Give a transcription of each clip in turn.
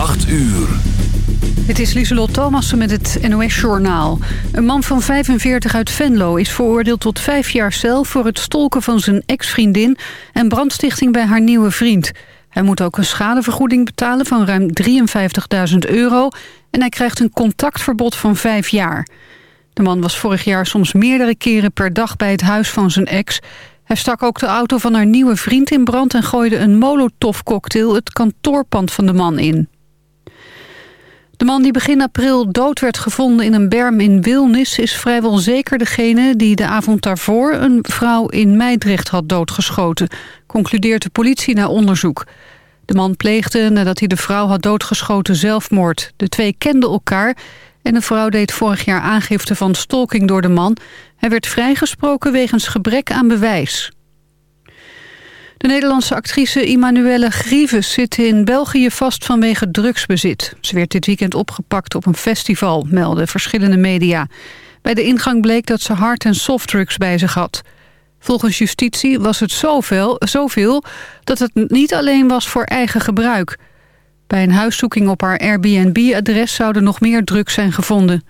8 uur. Het is Lieselot Thomassen met het NOS-journaal. Een man van 45 uit Venlo is veroordeeld tot vijf jaar cel... voor het stolken van zijn ex-vriendin en brandstichting bij haar nieuwe vriend. Hij moet ook een schadevergoeding betalen van ruim 53.000 euro... en hij krijgt een contactverbod van vijf jaar. De man was vorig jaar soms meerdere keren per dag bij het huis van zijn ex... Hij stak ook de auto van haar nieuwe vriend in brand... en gooide een molotovcocktail het kantoorpand van de man in. De man die begin april dood werd gevonden in een berm in Wilnis... is vrijwel zeker degene die de avond daarvoor... een vrouw in Meidrecht had doodgeschoten, concludeert de politie na onderzoek. De man pleegde, nadat hij de vrouw had doodgeschoten, zelfmoord. De twee kenden elkaar en de vrouw deed vorig jaar aangifte van stalking door de man. Hij werd vrijgesproken wegens gebrek aan bewijs. De Nederlandse actrice Immanuelle Grieves zit in België vast vanwege drugsbezit. Ze werd dit weekend opgepakt op een festival, melden verschillende media. Bij de ingang bleek dat ze hard- en softdrugs bij zich had. Volgens justitie was het zoveel, zoveel dat het niet alleen was voor eigen gebruik. Bij een huiszoeking op haar Airbnb-adres zouden nog meer drugs zijn gevonden.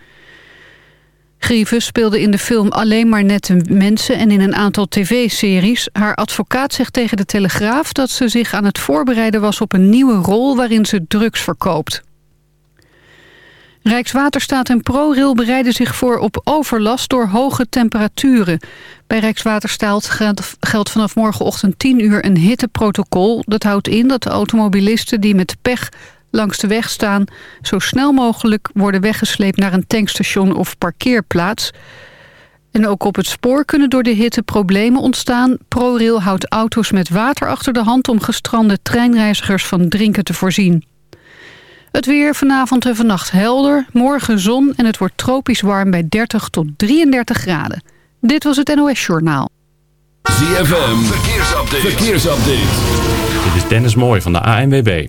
Grieves speelde in de film Alleen maar nette mensen en in een aantal tv-series. Haar advocaat zegt tegen de Telegraaf dat ze zich aan het voorbereiden was op een nieuwe rol waarin ze drugs verkoopt. Rijkswaterstaat en ProRail bereiden zich voor op overlast door hoge temperaturen. Bij Rijkswaterstaat geldt vanaf morgenochtend 10 uur een hitteprotocol. Dat houdt in dat de automobilisten die met pech langs de weg staan... zo snel mogelijk worden weggesleept naar een tankstation of parkeerplaats. En ook op het spoor kunnen door de hitte problemen ontstaan. ProRail houdt auto's met water achter de hand... om gestrande treinreizigers van drinken te voorzien. Het weer vanavond en vannacht helder, morgen zon... en het wordt tropisch warm bij 30 tot 33 graden. Dit was het NOS Journaal. ZFM, verkeersupdate. verkeersupdate. Dit is Dennis Mooij van de ANWB.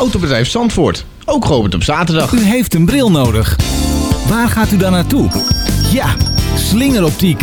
Autobedrijf Zandvoort, ook geopend op zaterdag. U heeft een bril nodig. Waar gaat u dan naartoe? Ja, slingeroptiek.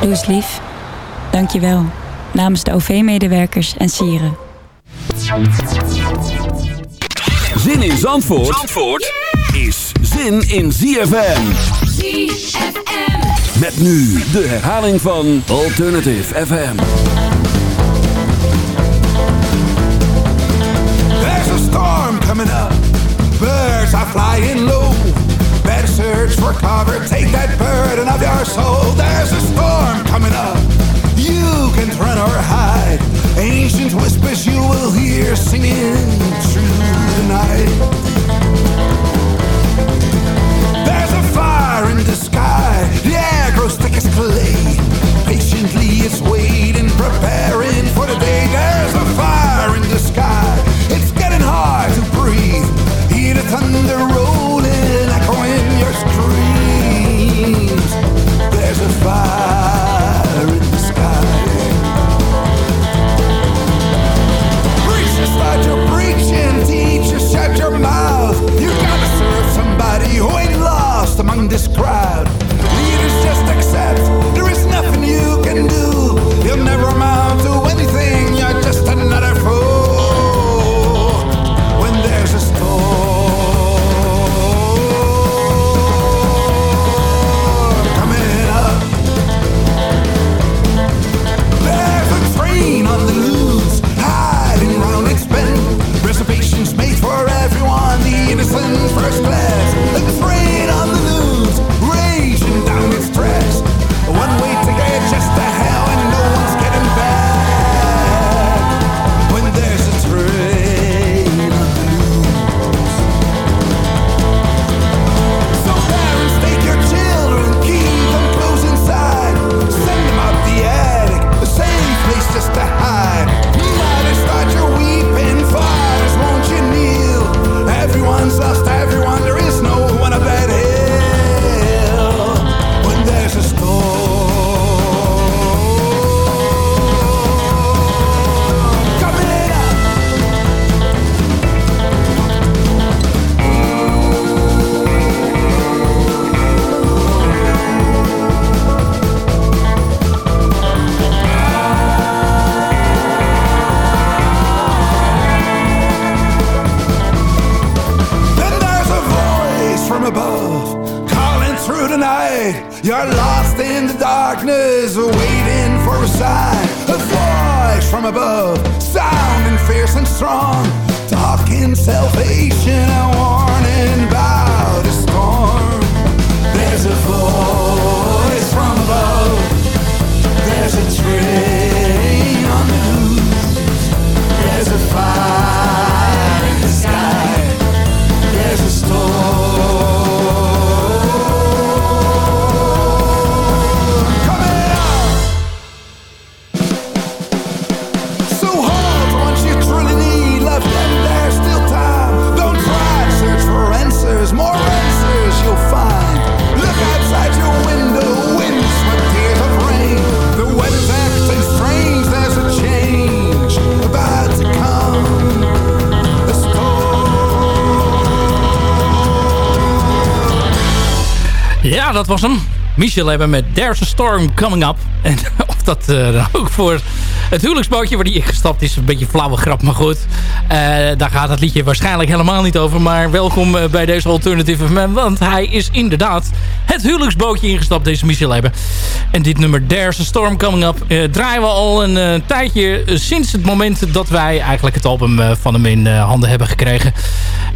Doe eens lief. Dank je wel. Namens de OV-medewerkers en sieren. Zin in Zandvoort, Zandvoort is zin in ZFM. ZFM. Met nu de herhaling van Alternative FM. There's a storm coming up. Birds are flying low. Search for cover. Take that burden of your soul. There's a storm coming up. You can run or hide. Ancient whispers you will hear singing through the night. There's a fire in this was hem. Michel hebben met There's a Storm Coming Up. En of dat dan ook voor het huwelijksbootje waar die ingestapt is. Een beetje een flauwe grap, maar goed. Eh, daar gaat het liedje waarschijnlijk helemaal niet over. Maar welkom eh, bij deze Alternative FM. Want hij is inderdaad het huwelijksbootje ingestapt, deze Michel hebben. En dit nummer There's a Storm Coming Up draaien we al een tijdje sinds het moment dat wij eigenlijk het album van hem in handen hebben gekregen.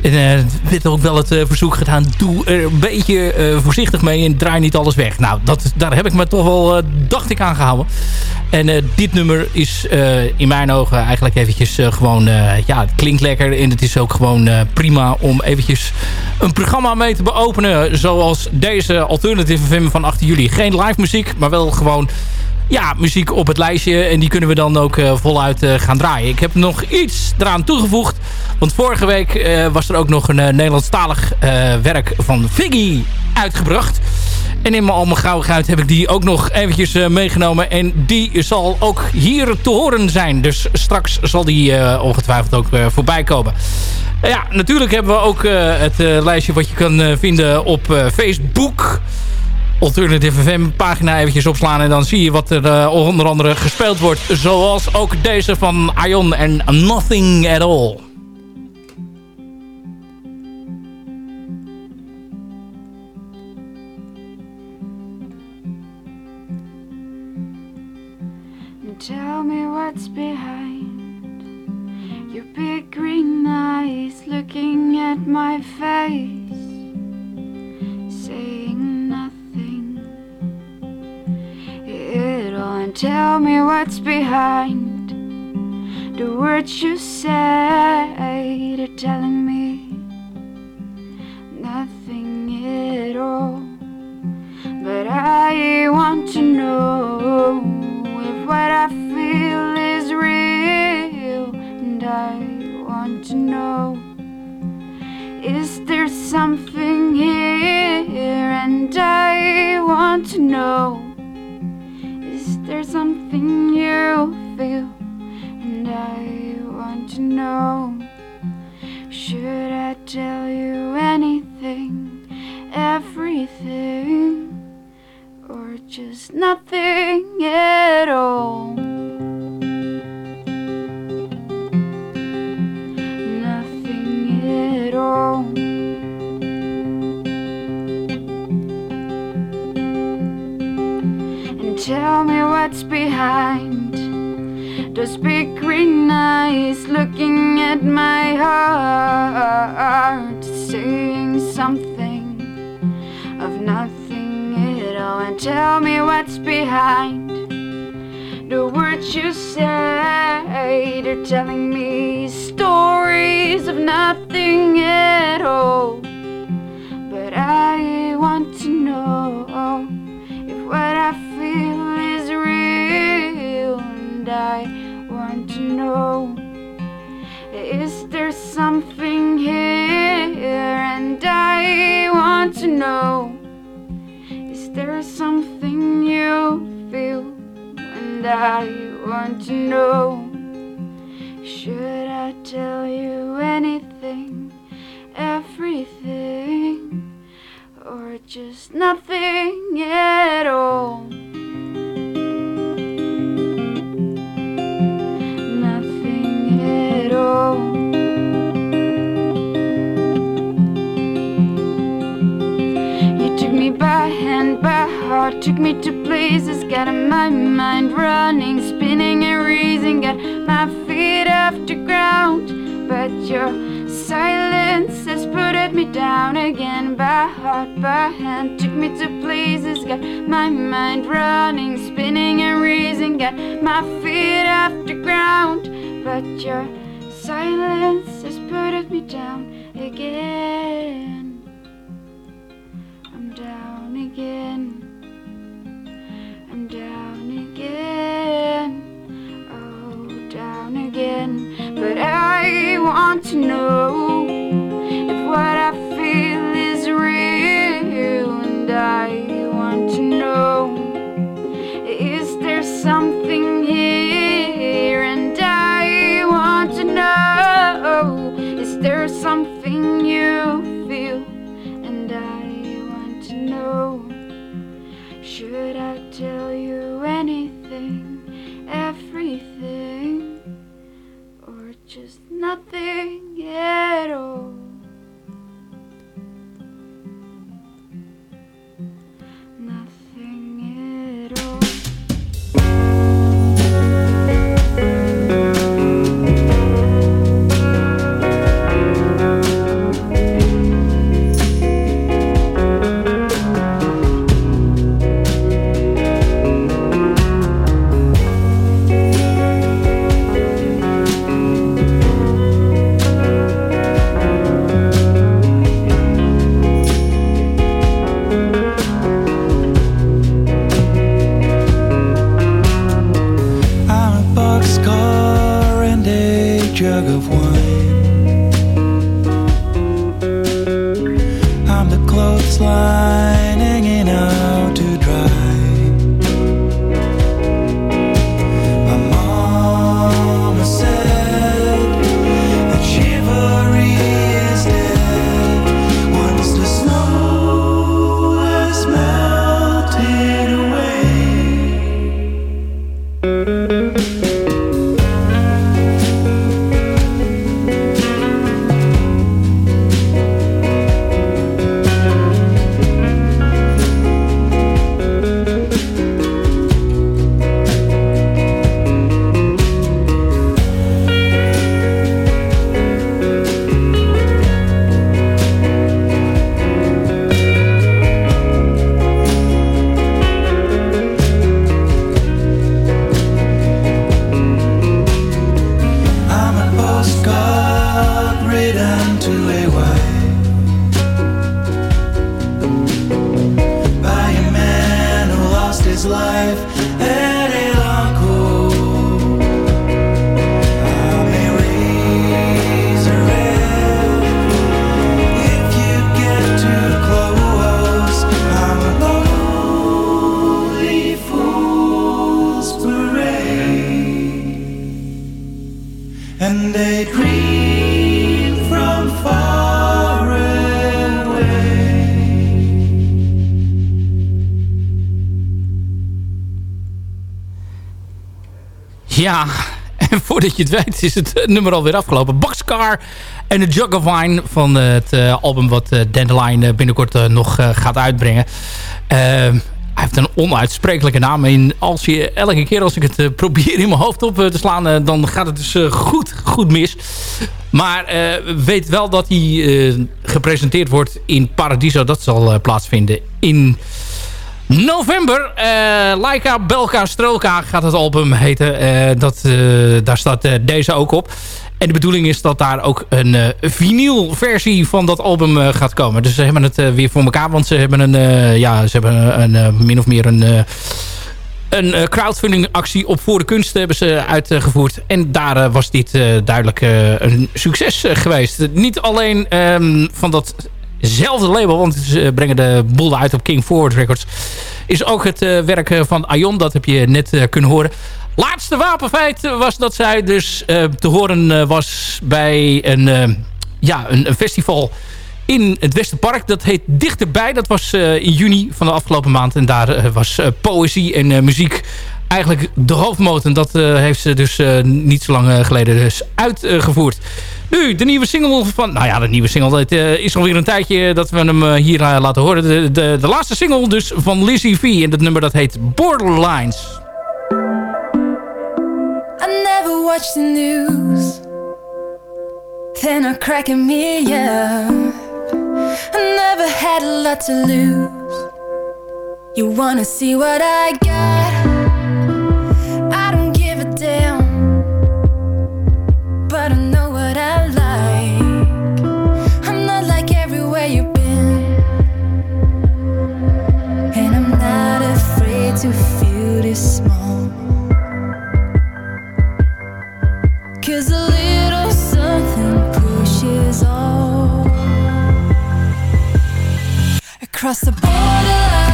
En eh, er werd ook wel het eh, verzoek gedaan, doe er een beetje eh, voorzichtig mee en draai niet alles weg. Nou, dat, daar heb ik me toch wel, eh, dacht ik, aan gehouden. En eh, dit nummer is eh, in mijn ogen eigenlijk eventjes eh, gewoon, eh, ja, het klinkt lekker. En het is ook gewoon eh, prima om eventjes een programma mee te beopenen. Zoals deze Alternative FM van 8 juli. Geen live muziek, maar wel gewoon ja, muziek op het lijstje. En die kunnen we dan ook eh, voluit eh, gaan draaien. Ik heb nog iets eraan toegevoegd. Want vorige week eh, was er ook nog een Nederlandstalig werk van Figgy uitgebracht. En in mijn al mijn gauwigheid heb ik die ook nog eventjes meegenomen. En die zal ook hier te horen zijn. Dus straks zal die ongetwijfeld ook voorbij komen. ja, natuurlijk hebben we ook het lijstje wat je kan vinden op Facebook... Alternative FM pagina eventjes opslaan en dan zie je wat er eh, onder andere gespeeld wordt. Zoals ook deze van Ion en Nothing at All. Just nothing at all? Life Ja, en voordat je het weet is het nummer alweer afgelopen. Boxcar en de Jug of Wine van het uh, album wat Dandelion binnenkort nog gaat uitbrengen. hij heeft een onuitsprekelijke naam. En als je, elke keer als ik het probeer in mijn hoofd op te slaan... dan gaat het dus goed, goed mis. Maar weet wel dat hij gepresenteerd wordt in Paradiso. Dat zal plaatsvinden in november. Uh, Laika, Belka, Strelka gaat het album heten. Uh, dat, uh, daar staat deze ook op. En de bedoeling is dat daar ook een vinylversie van dat album gaat komen. Dus ze hebben het weer voor elkaar. Want ze hebben een, ja, ze hebben een, min of meer een een crowdfunding actie op Voor de Kunst hebben ze uitgevoerd. En daar was dit duidelijk een succes geweest. Niet alleen um, van dat hetzelfde label, want ze brengen de boel uit op King Forward Records. Is ook het uh, werk eh, van Aion, dat heb je net uh, kunnen horen. Laatste wapenfeit was dat zij dus uh, te horen was bij een, ja, een, festival in het Westerpark. Dat heet Dichterbij. Dat was in juni van de afgelopen maand. En daar was poëzie en muziek eigenlijk de hoofdmoot. En dat heeft ze dus niet zo lang geleden dus uitgevoerd. Nu, de nieuwe single van... Nou ja, de nieuwe single. Het uh, is alweer een tijdje dat we hem hier laten horen. De, de, laatste single dus van Lizzie V. En dat nummer dat heet Borderlines. I never watched the news. Then cracking me. I never had a lot to lose. You wanna see what I got? Across the borderline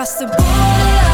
across the borderline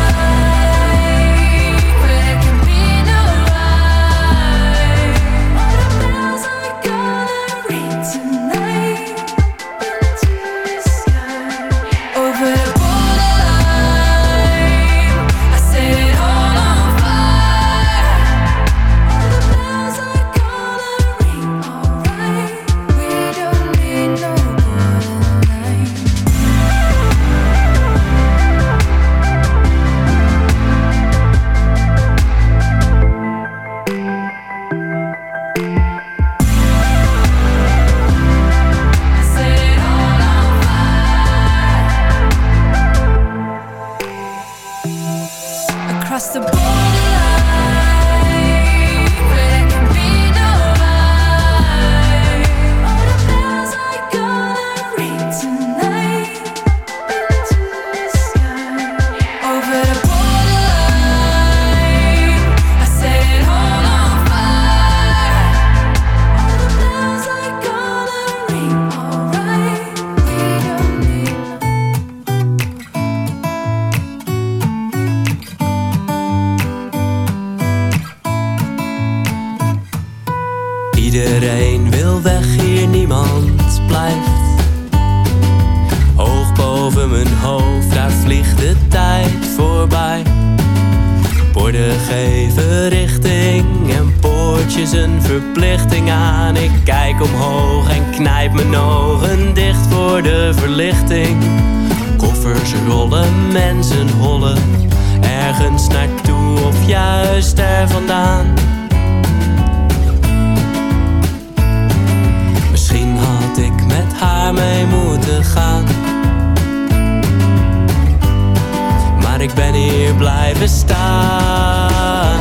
blijven staan.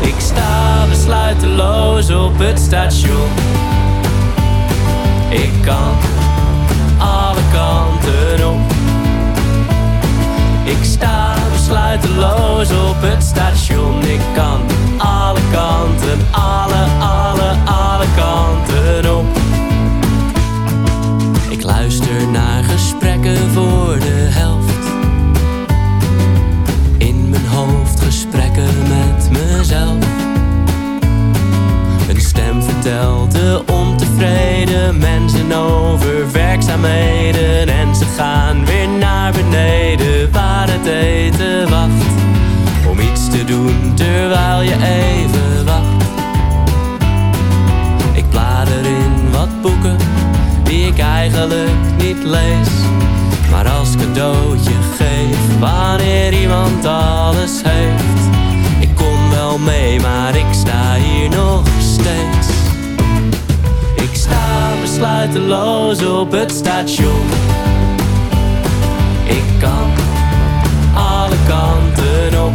Ik sta besluiteloos op het station. Ik kan alle kanten op. Ik sta besluiteloos op het station. Ik kan alle kanten, alle, alle, alle kanten op. Ik luister naar gesprekken met mezelf. Een stem vertelt de ontevreden mensen over werkzaamheden. En ze gaan weer naar beneden waar het eten wacht. Om iets te doen terwijl je even wacht. Ik blader in wat boeken die ik eigenlijk niet lees. Maar als cadeautje geef wanneer iemand alles heeft. Mee, maar ik sta hier nog steeds. Ik sta besluiteloos op het station. Ik kan alle kanten op.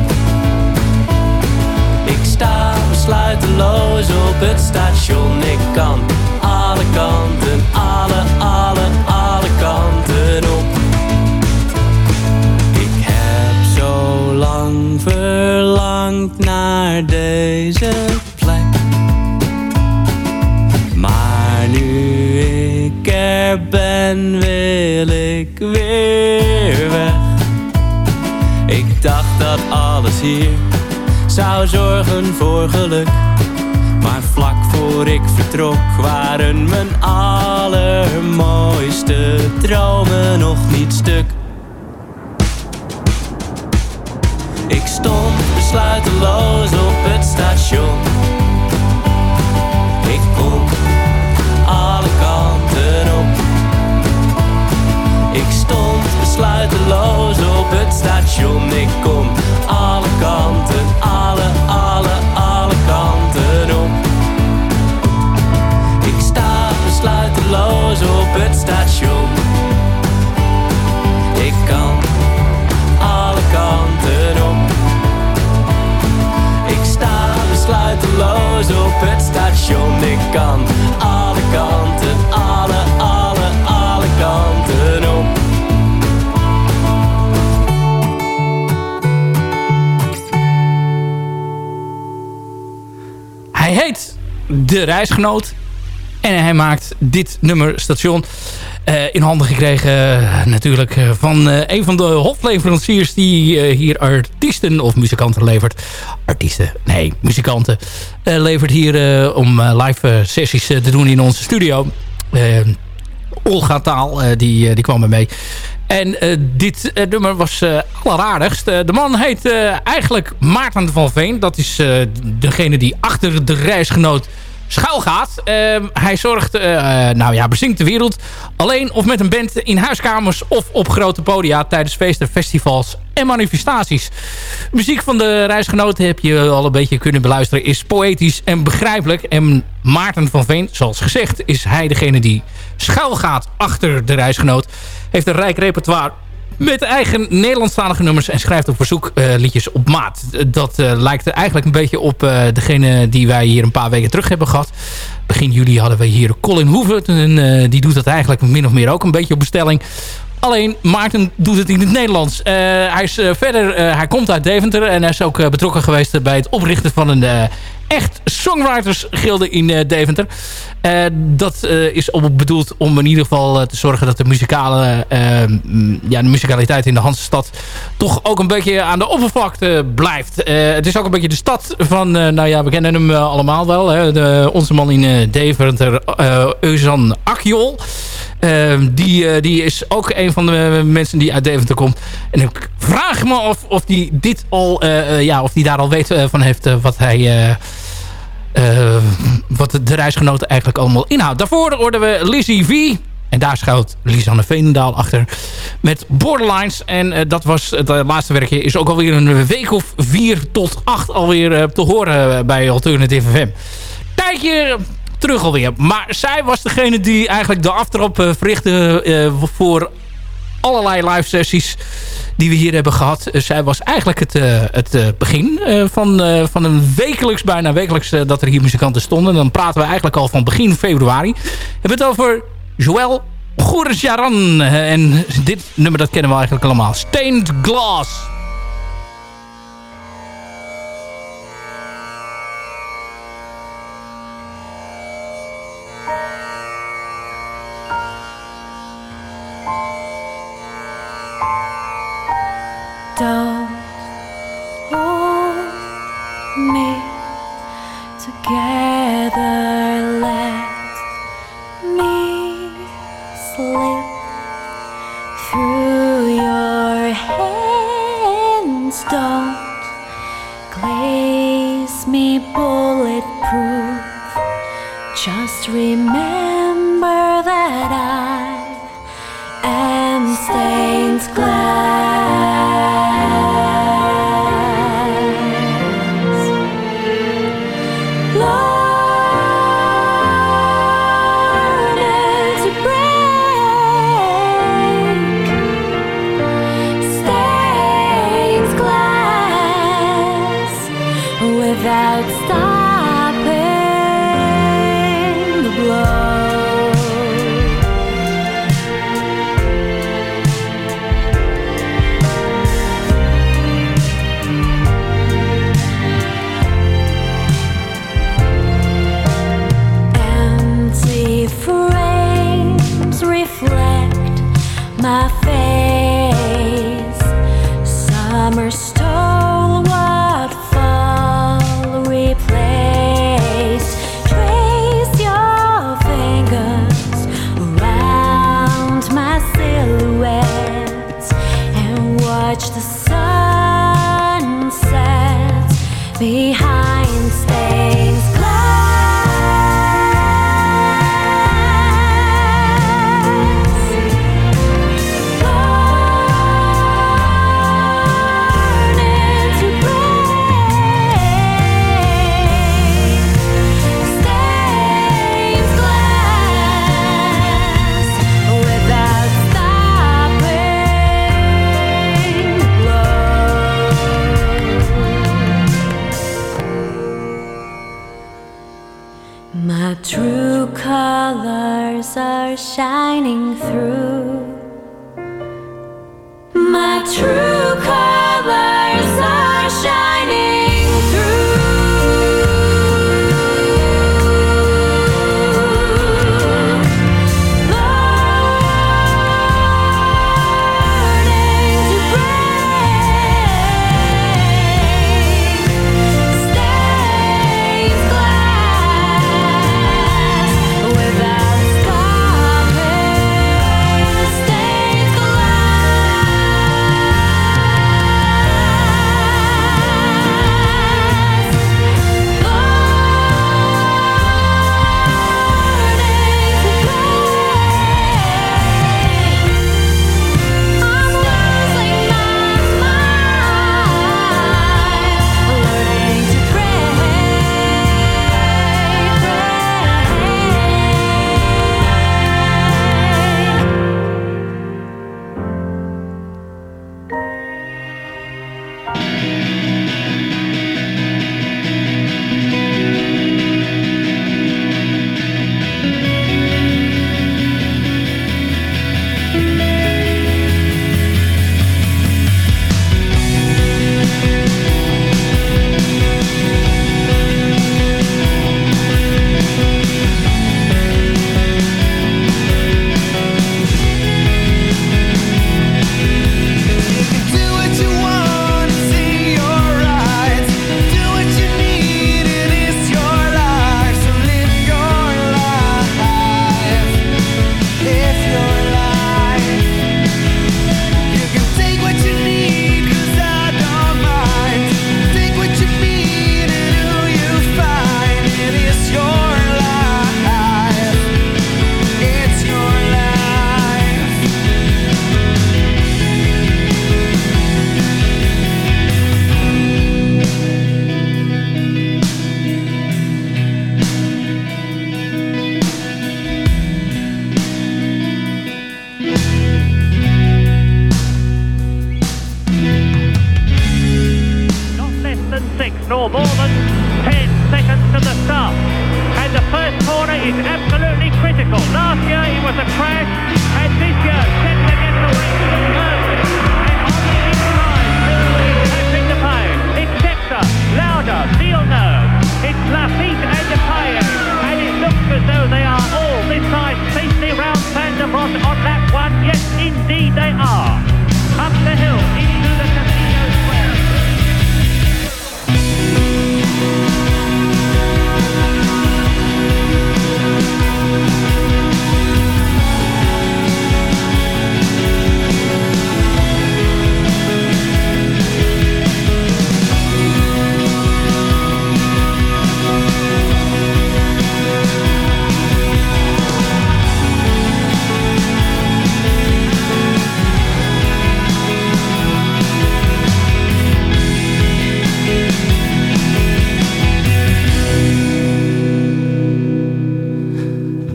Ik sta besluiteloos op het station. Ik kan alle kanten, alle verlangd naar deze plek. Maar nu ik er ben, wil ik weer weg. Ik dacht dat alles hier zou zorgen voor geluk. Maar vlak voor ik vertrok waren mijn allermooiste dromen nog niet stuk. Ik stond besluiteloos op het station. Ik kon alle kanten op. Ik stond besluiteloos op het station. Ik kon alle kanten, alle, alle station. Ik kan alle kanten, alle, alle, alle kanten op. Hij heet De Reisgenoot. En hij maakt dit nummer station in handen gekregen eh, natuurlijk eh, van eh, een van de hofleveranciers die eh, hier artiesten of muzikanten levert. Artiesten, nee, muzikanten. eh, levert hier eh, om eh, live eh, sessies eh, te doen in onze studio. Eh, Olga Taal, eh, die, eh, die kwam er mee. En eh, dit eh, nummer was eh alleraardigst. Eh, de man heet eh, eigenlijk Maarten van Veen. Dat is eh, degene die achter de reisgenoot schuil gaat. Ehm, hij zorgt, eh, eh, nou ja, bezinkt de wereld. Alleen of met een band in huiskamers of op grote podia... tijdens feesten, festivals en manifestaties. Muziek van de reisgenoten heb je al een beetje kunnen beluisteren... is poëtisch en begrijpelijk. En Maarten van Veen, zoals gezegd, is hij degene die schuil gaat achter de reisgenoot. Heeft een rijk repertoire met eigen Nederlandstalige nummers en schrijft op verzoek eh, liedjes op maat. Dat eh, lijkt eigenlijk een beetje op eh, degene die wij hier een paar weken terug hebben gehad. Begin juli hadden we hier Colin Hoeven. En die doet dat eigenlijk min of meer ook een beetje op bestelling. Alleen Maarten doet het in het Nederlands. Hij is verder, hij komt uit Deventer en hij is ook betrokken geweest bij het oprichten van een echt songwritersgilde in eh, Deventer. Eh, dat eh, is op bedoeld om in ieder geval te zorgen dat de muzikale, mm, ja, de muzikaliteit in de Hansestad toch ook een beetje aan de oppervlakte blijft. Het is ook een beetje de stad van, nou ja, we kennen hem allemaal wel. Hè, de, onze man in Deventer, Euzan Akjol. Die, die is ook een van de mensen die uit Deventer komt. En ik vraag me of, of die dit al, ja, of die daar al weet van heeft wat hij... eh, wat de, reisgenoten eigenlijk allemaal inhoudt. Daarvoor hoorden we Lizzie V. En daar schuilt Lisanne Veenendaal achter met Borderlines. En eh, dat was het eh, laatste werkje. Is ook alweer een week of vier tot acht alweer te horen bij Alternative FM. Tijdje terug alweer. Maar zij was degene die eigenlijk de aftrap verrichtte voor allerlei live sessies die we hier hebben gehad. Eh, zij was eigenlijk het, eh, het eh, begin van, van een wekelijks, bijna wekelijks, dat er hier muzikanten stonden. Dan praten we eigenlijk al van begin februari. We hebben het over Joël. Eh, en dit nummer dat kennen we eigenlijk allemaal. Stained Glass. dough.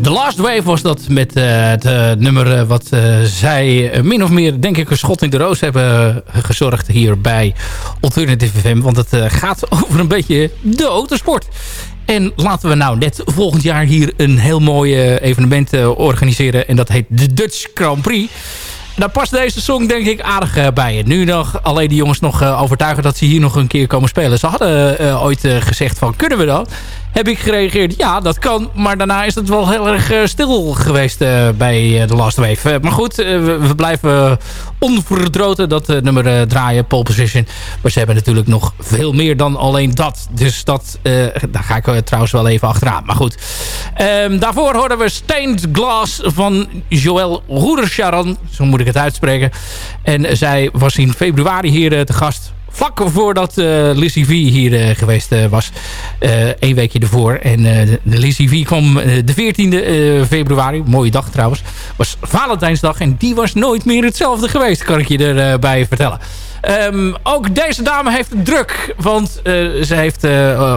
The Last Wave was dat met eh, het eh, nummer eh, wat zij min of meer, denk ik, een schot in de roos hebben gezorgd hier bij Alternative FM. Want het gaat over een beetje de autosport. En laten we nou net volgend jaar hier een heel mooi evenement organiseren. En dat heet de Dutch Grand Prix. Daar past deze song denk ik aardig bij. Nu nog alleen die jongens nog overtuigen dat ze hier nog een keer komen spelen. Ze hadden ooit gezegd van kunnen we dat? Heb ik gereageerd ja dat kan. Maar daarna is het wel heel erg eh, stil geweest eh, bij eh, de Last Wave. Eh, maar goed eh, we, blijven onverdroten dat eh, nummer eh, draaien. Pole position. Maar ze hebben natuurlijk nog veel meer dan alleen dat. Dus dat, eh, daar ga ik eh, trouwens wel even achteraan. Maar goed. Ehm, daarvoor hoorden we Stained Glass van Joël Roederscharan. Zo moet ik het uitspreken. En zij was in februari hier eh, te gast. Vlak voordat eh Lizzie V hier eh, geweest eh, was. Eén weekje ervoor. En Lizzie V kwam de 14e eh, februari. Mooie dag trouwens. Was Valentijnsdag. En die was nooit meer hetzelfde geweest. Kan ik je erbij vertellen. Ehm, ook deze dame heeft druk. Want ze heeft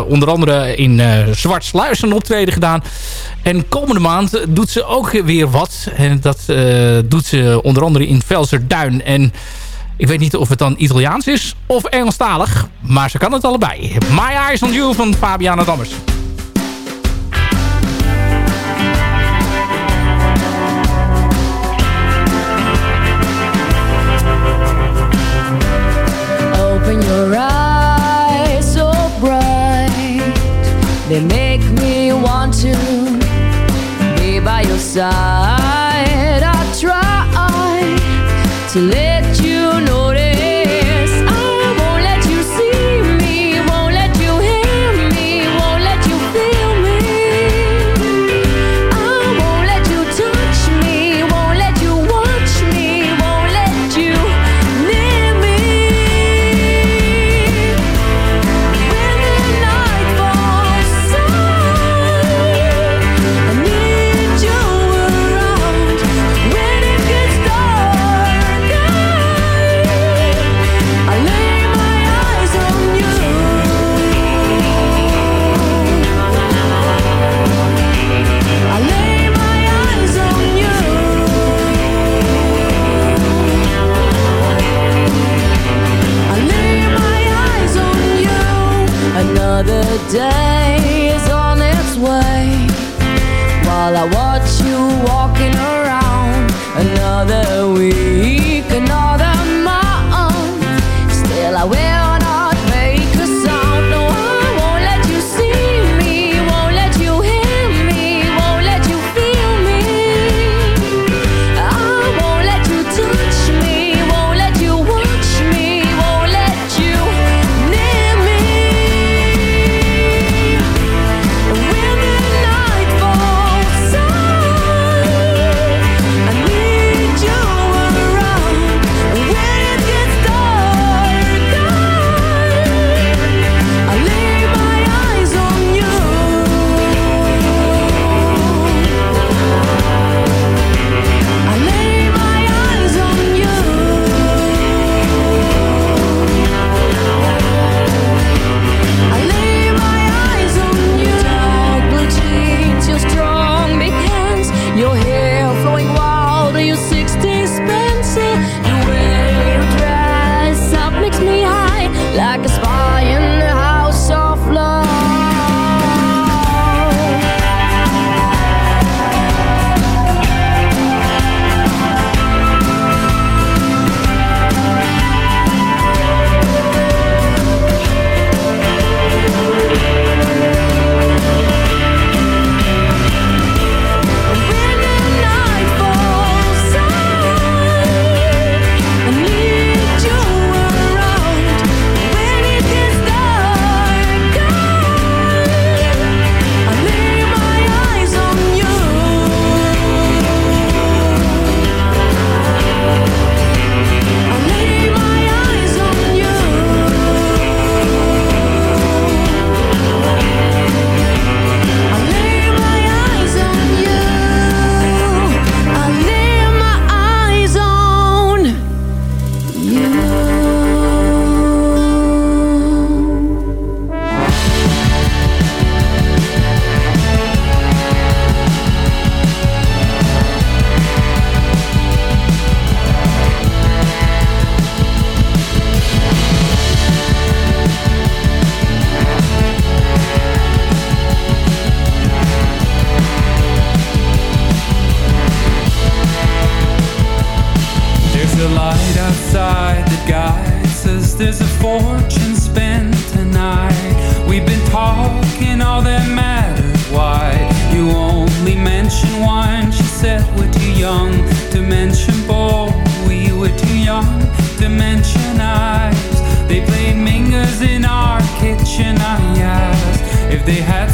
onder andere in eh Zwart Sluis een optreden gedaan. En komende maand doet ze ook weer wat. En dat doet ze onder andere in Velserduin. En ik weet niet of het dan Italiaans is of Engelstalig. Maar ze kan het allebei. My Eyes on You van Fabiana Dammers. Open your eyes so bright, they make me want to be by your side. I try to let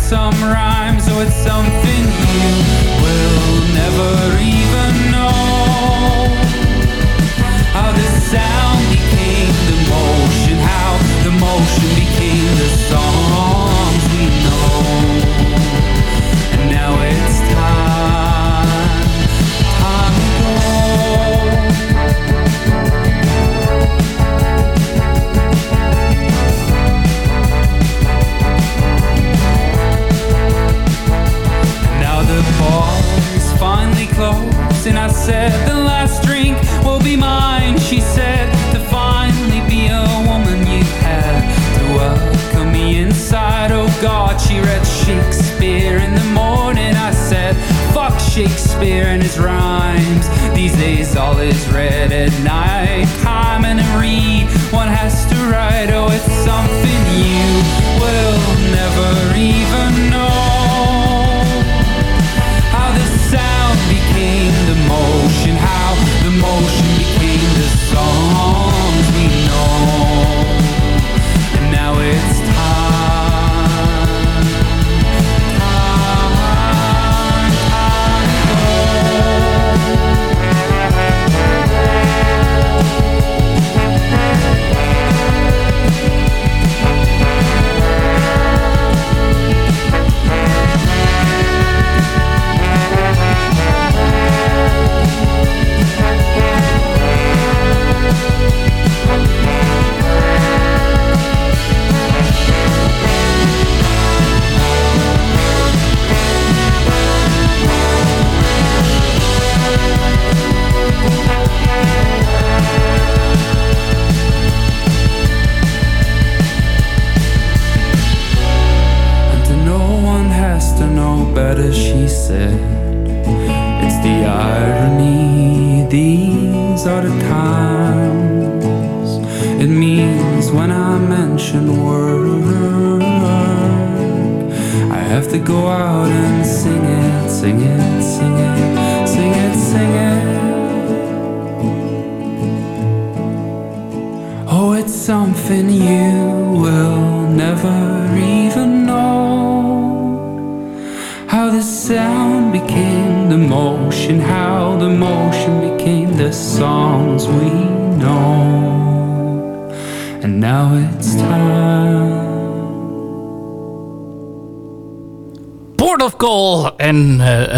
some rhymes with something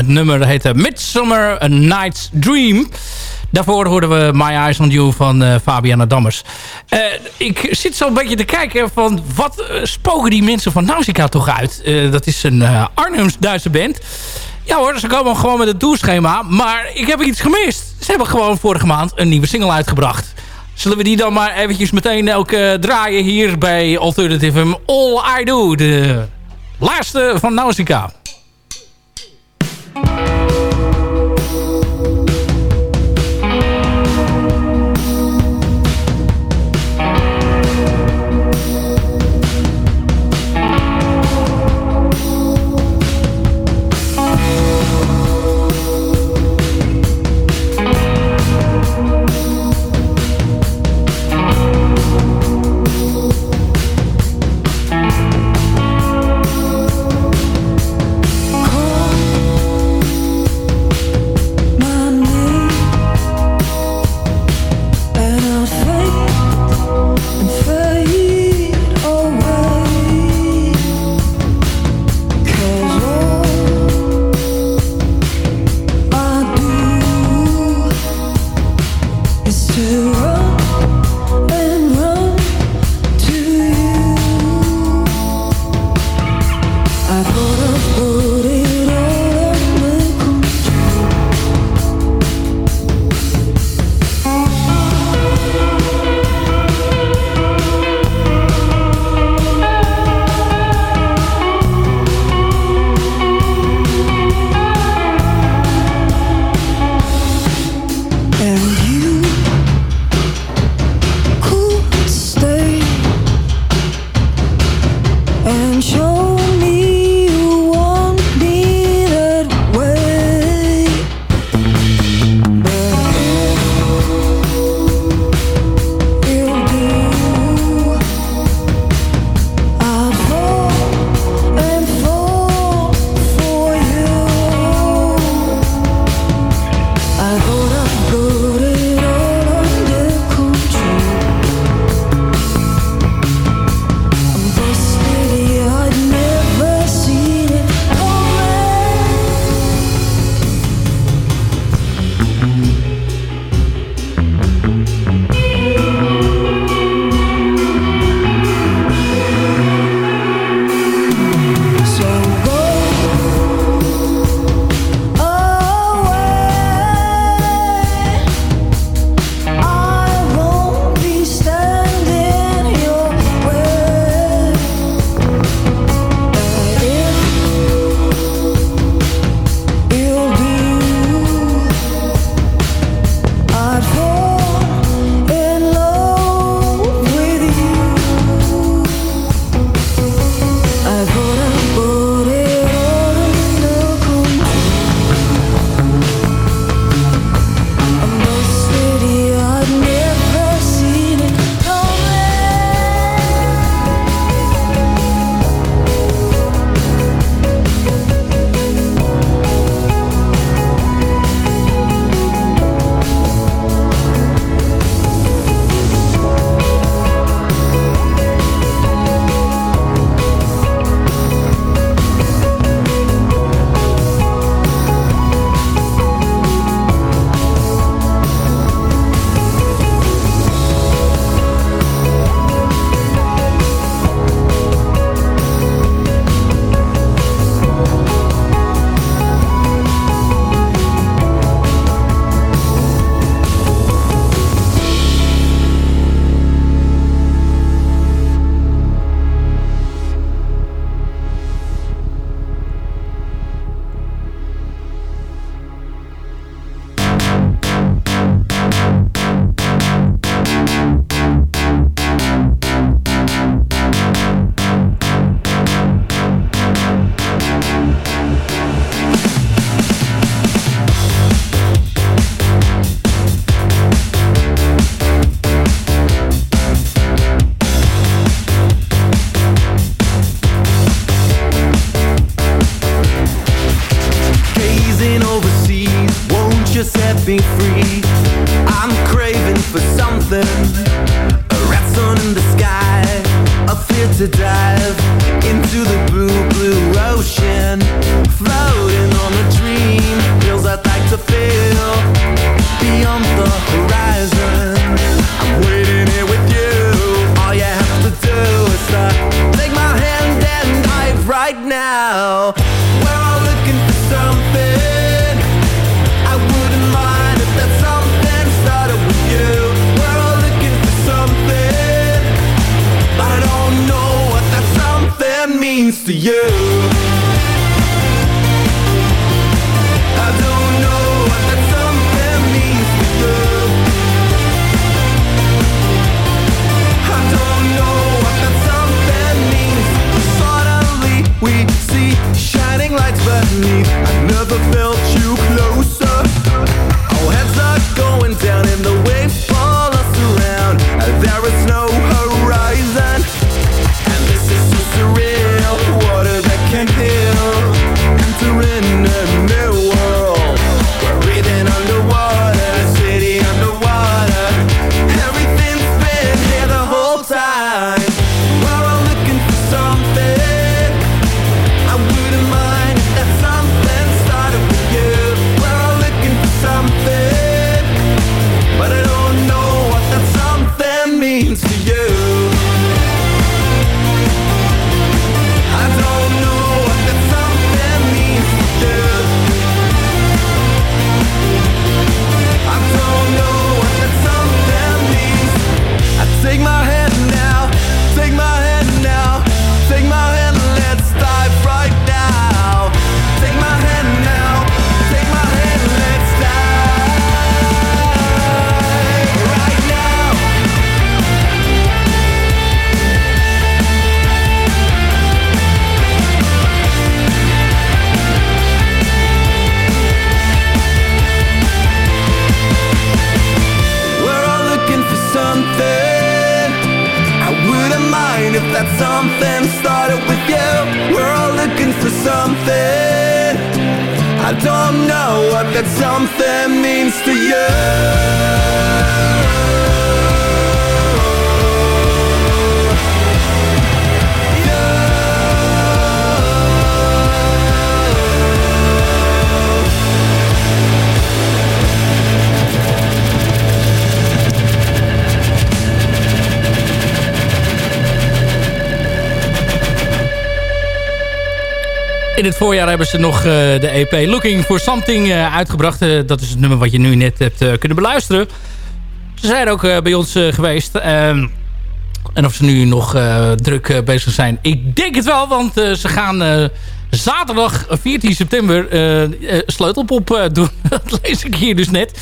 nummer heette Midsummer A Night's Dream. Daarvoor hoorden we My Eyes on You van uh, Fabiana Dammers. Eh, ik zit zo een beetje te kijken van wat eh, spoken die mensen van Nausicaa toch uit? Dat is een Arnhems-Duitse band. Ja hoor, ze komen gewoon met het doelschema. Maar ik heb iets gemist. Ze hebben gewoon vorige maand een nieuwe single uitgebracht. Zullen we die dan maar eventjes meteen ook draaien hier bij Alternative All I Do. De laatste van Nausicaa. Het voorjaar hebben ze nog eh, de EP Looking for Something eh, uitgebracht. Eh, dat is het nummer wat je nu net hebt kunnen beluisteren. Ze zijn ook bij ons geweest. Ehm, en of ze nu nog druk bezig zijn. Ik denk het wel, want ze gaan zaterdag 14 september eh, sleutelpop doen. dat lees ik hier dus net.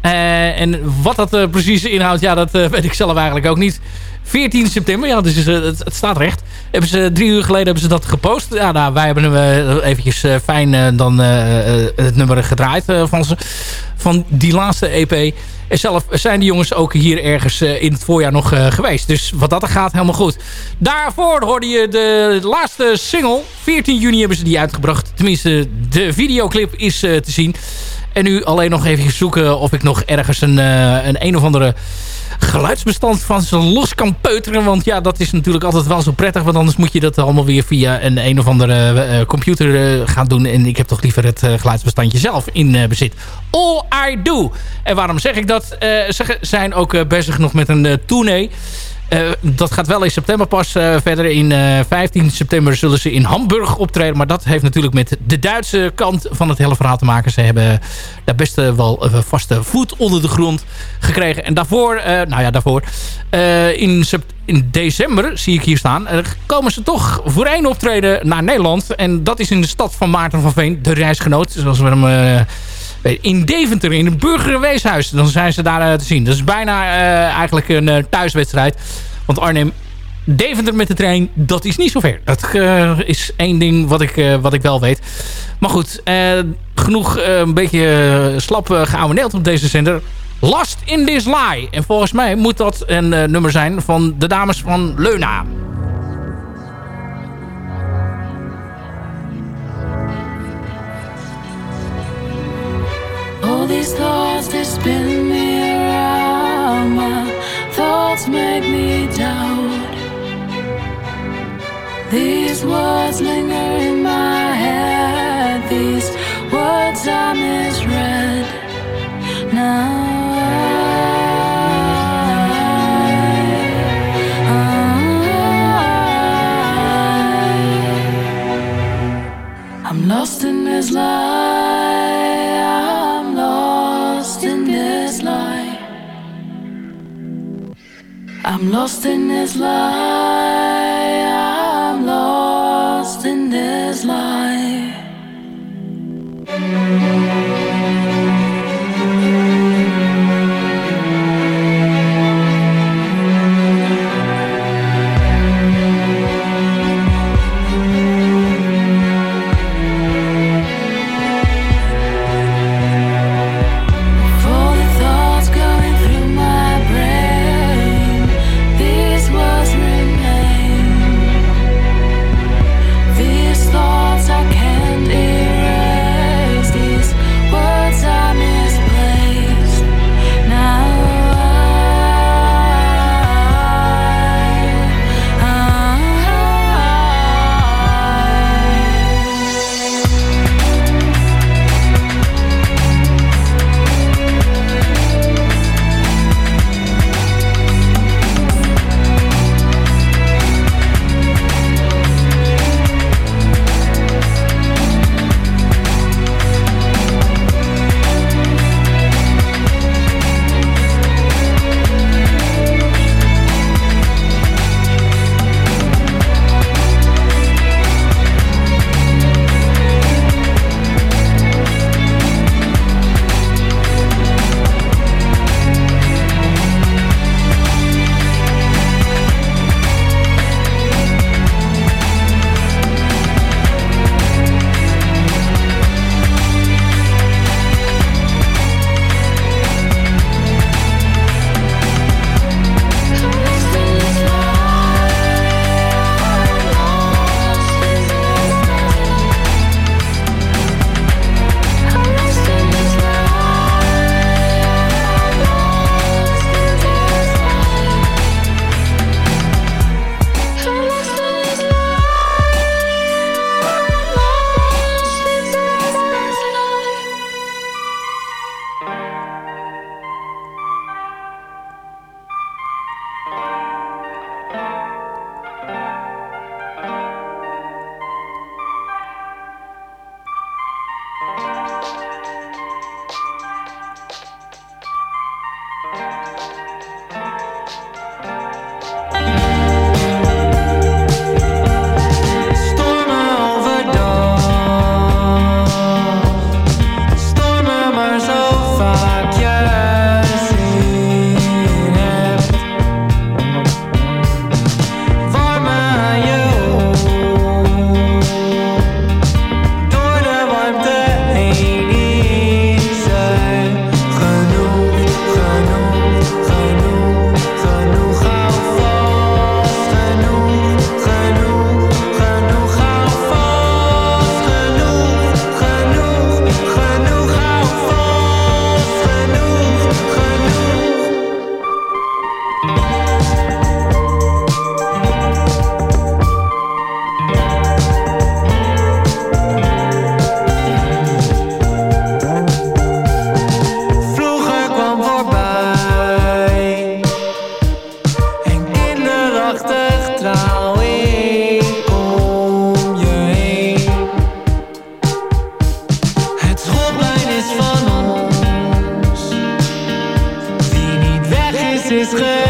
En wat dat precies inhoudt, ja, dat weet ik zelf eigenlijk ook niet. 14 september, ja, dus het, het staat recht. Hebben ze, drie uur geleden hebben ze dat gepost. Ja, nou, wij hebben hem eh, eventjes eh, fijn eh, dan het nummer gedraaid van ze. Van die laatste EP. En zelf zijn die jongens ook hier ergens in het voorjaar nog geweest. Dus wat dat gaat, helemaal goed. Daarvoor hoorde je de laatste single. 14 juni hebben ze die uitgebracht. Tenminste, de videoclip is te zien. En nu alleen nog even zoeken of ik nog ergens een, een een of andere geluidsbestand van ze los kan peuteren. Want ja, dat is natuurlijk altijd wel zo prettig. Want anders moet je dat allemaal weer via een een of andere eh, computer eh, gaan doen. En ik heb toch liever het eh, geluidsbestandje zelf in eh, bezit. All I Do. En waarom zeg ik dat? Eh, ze zijn ook eh, bezig nog met een eh, tournee. Eh, dat gaat wel in september pas eh, verder. In eh, 15 september zullen ze in Hamburg optreden. Maar dat heeft natuurlijk met de Duitse kant van het hele verhaal te maken. Ze hebben daar best wel vaste voet onder de grond gekregen. En daarvoor, nou ja, daarvoor, in, in december zie ik hier staan, komen ze toch voor één optreden naar Nederland. En dat is in de stad van Maarten van Veen, de reisgenoot, zoals we hem... eh, in Deventer, in een burgerweeshuis. Dan zijn ze daar eh, te zien. Dat is bijna eh, eigenlijk een thuiswedstrijd. Want Arnhem, Deventer met de trein, dat is niet zo ver. Dat is één ding wat ik, wat ik wel weet. Maar goed, genoeg een beetje slap uh, op deze zender. Last in this lie. En volgens mij moet dat een nummer zijn van de dames van Leuna. These thoughts they spin me around. My thoughts make me doubt. These words linger in my head. These words I misread. Now lost in this lie. I'm lost in this lie. is van ons. Wie niet weg is, is geweest.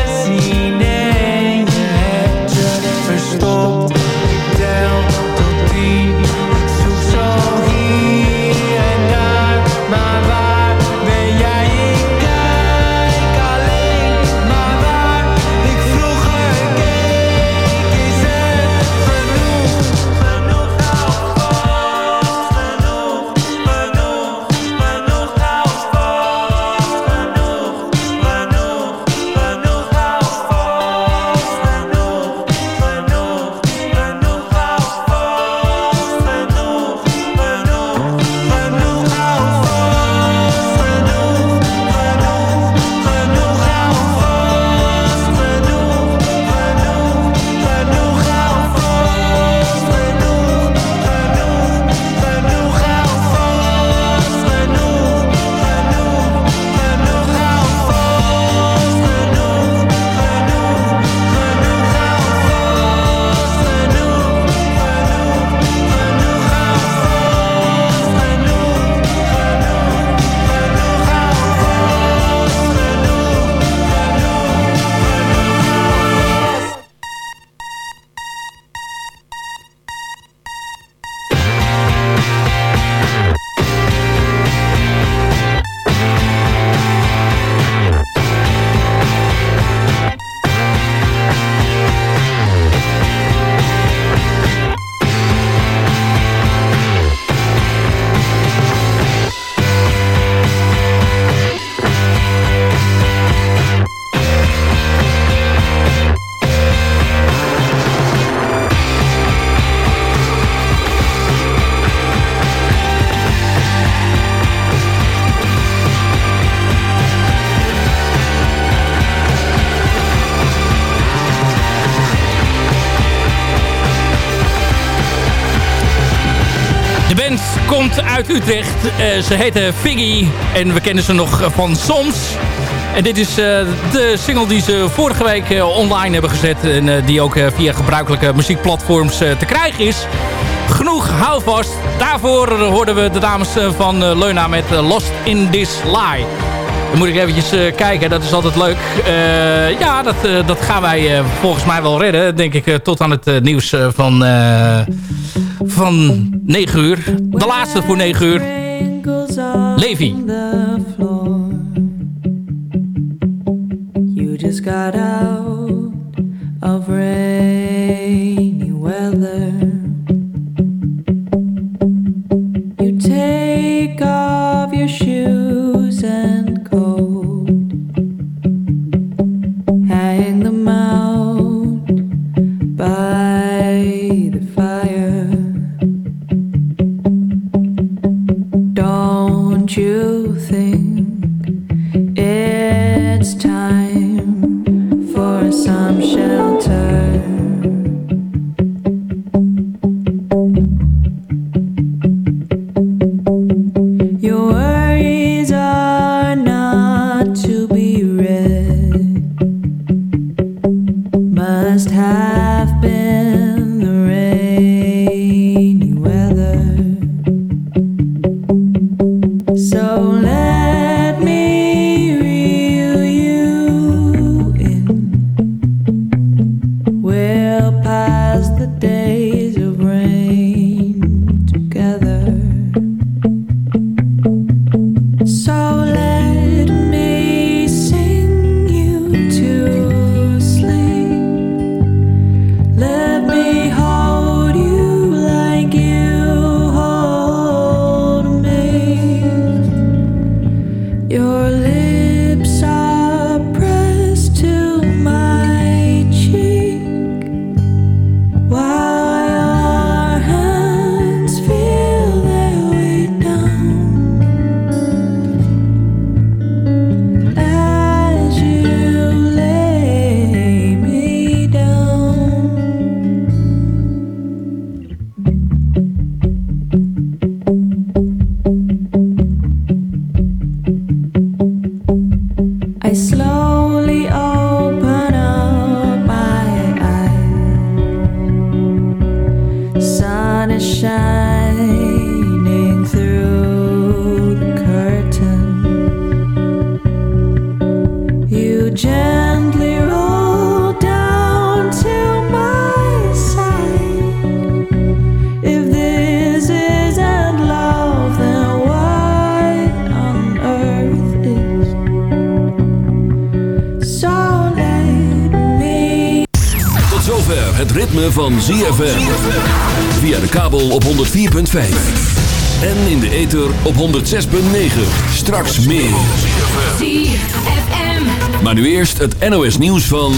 Uit Utrecht. Eh, ze heette Figgy en we kennen ze nog van Soms. En dit is eh, de single die ze vorige week eh, online hebben gezet. En die ook via gebruikelijke muziekplatforms te krijgen is. Genoeg houvast. Daarvoor hoorden we de dames van Leuna met Lost in This Lie. Dan moet ik eventjes kijken, dat is altijd leuk. Ja, dat, dat gaan wij volgens mij wel redden, denk ik, tot aan het nieuws van, van 9 uur. De laatste voor 9 uur. Levi. You just got out of rainy nu eerst het NOS nieuws van...